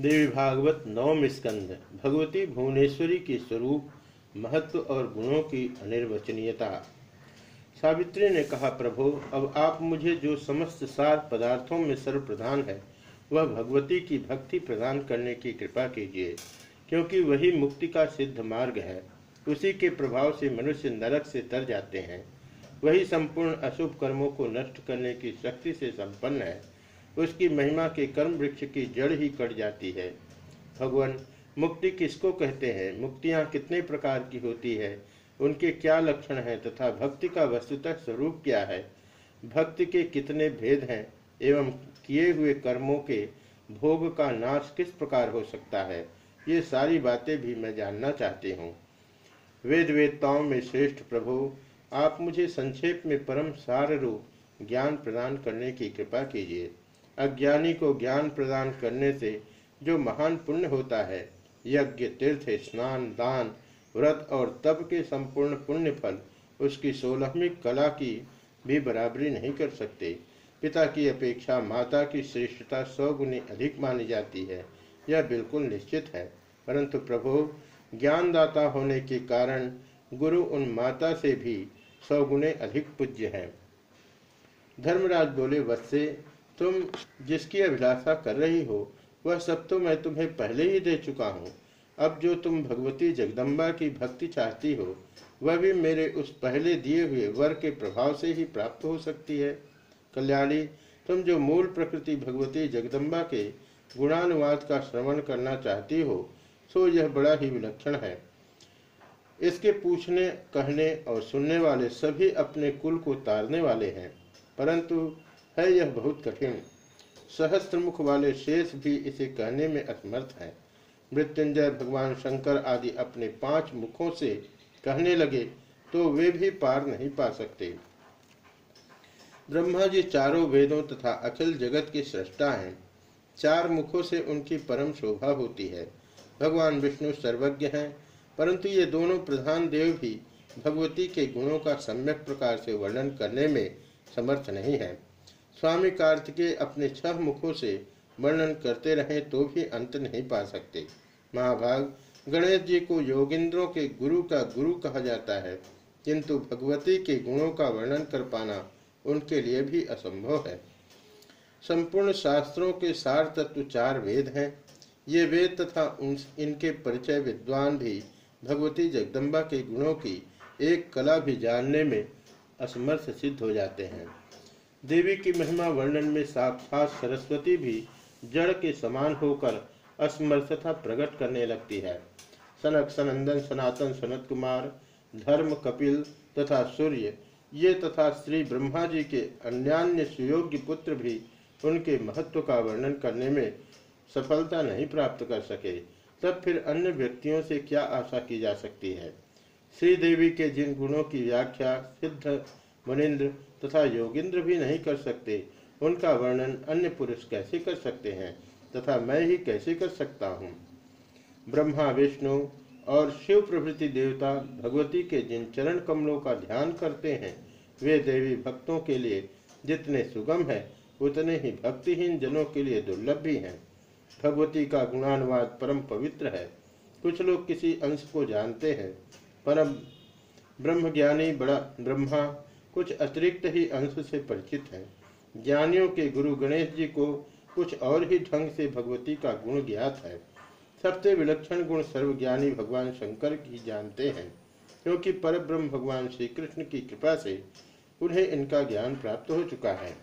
देवी भागवत नवम स्कंद। भगवती भुवनेश्वरी के स्वरूप, महत्व और गुणों की अनिर्वचनीयता। सावित्री ने कहा, प्रभो, अब आप मुझे जो समस्त सार पदार्थों में सर्वप्रधान है, वह भगवती की भक्ति प्रदान करने की कृपा कीजिए, क्योंकि वही मुक्ति का सिद्ध मार्ग है। उसी के प्रभाव से मनुष्य नरक से तर जाते हैं। वही संपूर्ण अशुभ कर्मों को नष्ट करने की शक्ति से संपन्न है। उसकी महिमा के कर्म वृक्ष की जड़ ही कट जाती है। भगवान, मुक्ति किसको कहते हैं? मुक्तियाँ कितने प्रकार की होती है? उनके क्या लक्षण हैं तथा भक्ति का वस्तुतः स्वरूप क्या है? भक्ति के कितने भेद हैं एवं किए हुए कर्मों के भोग का नाश किस प्रकार हो सकता है? ये सारी बातें भी मैं जानना चाहती हूँ। वेद वेदताओं में श्रेष्ठ प्रभु, आप मुझे संक्षेप में परम सार रूप ज्ञान प्रदान करने की कृपा कीजिए। अज्ञानी को ज्ञान प्रदान करने से जो महान पुण्य होता है, यज्ञ, तीर्थ, स्नान, दान, व्रत और तप के संपूर्ण पुण्य फल, उसकी सोलहवीं कला की भी बराबरी नहीं कर सकते। पिता की अपेक्षा माता की श्रेष्ठता सौ गुनी अधिक मानी जाती है, यह बिल्कुल निश्चित है। परंतु प्रभु, ज्ञानदाता होने के कारण गुरु उन माता से भी सौ गुणे अधिक पूज्य है। धर्मराज बोले, वत्से तुम जिसकी अभिलाषा कर रही हो, वह सब तो मैं तुम्हें पहले ही दे चुका हूँ। अब जो तुम भगवती जगदम्बा की भक्ति चाहती हो, वह भी मेरे उस पहले दिए हुए वर के प्रभाव से ही प्राप्त हो सकती है। कल्याणी, तुम जो मूल प्रकृति भगवती जगदम्बा के गुणानुवाद का श्रवण करना चाहती हो, सो यह बड़ा ही विलक्षण है। इसके पूछने, कहने और सुनने वाले सभी अपने कुल को तारने वाले हैं, परंतु है यह बहुत कठिन। सहस्त्र मुख वाले शेष भी इसे कहने में असमर्थ हैं। मृत्युंजय, भगवान शंकर आदि अपने पाँच मुखों से कहने लगे तो वे भी पार नहीं पा सकते। ब्रह्मा जी चारों वेदों तथा अखिल जगत के सृष्टा हैं। चार मुखों से उनकी परम शोभा होती है। भगवान विष्णु सर्वज्ञ हैं, परंतु ये दोनों प्रधान देव भी भगवती के गुणों का सम्यक प्रकार से वर्णन करने में समर्थ नहीं है। स्वामी कार्तिकेय अपने छह मुखों से वर्णन करते रहे तो भी अंत नहीं पा सकते। महाभाग, गणेश जी को योगिंद्रों के गुरु का गुरु कहा जाता है, किंतु भगवती के गुणों का वर्णन कर पाना उनके लिए भी असंभव है। संपूर्ण शास्त्रों के सार तत्व चार वेद हैं। ये वेद तथा उन, इनके परिचय विद्वान भी भगवती जगदम्बा के गुणों की एक कला भी जानने में असमर्थ सिद्ध हो जाते हैं। देवी की महिमा वर्णन में साक्षात सरस्वती भी जड़ के समान होकर असमर्थता प्रकट करने लगती है। सनक सनंदन सनातन सनत कुमार, धर्म कपिल तथा सूर्य, ये तथा श्री ब्रह्मा जी के अन्यान्य सुयोग्य पुत्र भी उनके महत्व का वर्णन करने में सफलता नहीं प्राप्त कर सके। तब फिर अन्य व्यक्तियों से क्या आशा की जा सकती है? श्री देवी के जिन गुणों की व्याख्या सिद्ध मुनिंद्र तथा योगिंद्र भी नहीं कर सकते। उनका वर्णन अन्य पुरुष कैसे कर सकते हैं तथा मैं ही कैसे कर सकता हूँ? ब्रह्मा, विष्णु और शिव प्रभृति देवता भगवती के जिन चरण कमलों का ध्यान करते हैं, वे देवी भक्तों के लिए जितने सुगम है, उतने ही भक्तिहीन जनों के लिए दुर्लभ भी हैं। भगवती का गुणानुवाद परम पवित्र है। कुछ लोग किसी अंश को जानते हैं। परम ब्रह्मज्ञानी बड़ा ब्रह्मा कुछ अतिरिक्त ही अंश से परिचित है। ज्ञानियों के गुरु गणेश जी को कुछ और ही ढंग से भगवती का गुण ज्ञात है। सबसे विलक्षण गुण सर्वज्ञानी भगवान शंकर की जानते हैं, क्योंकि परब्रह्म भगवान श्री कृष्ण की कृपा से उन्हें इनका ज्ञान प्राप्त हो चुका है।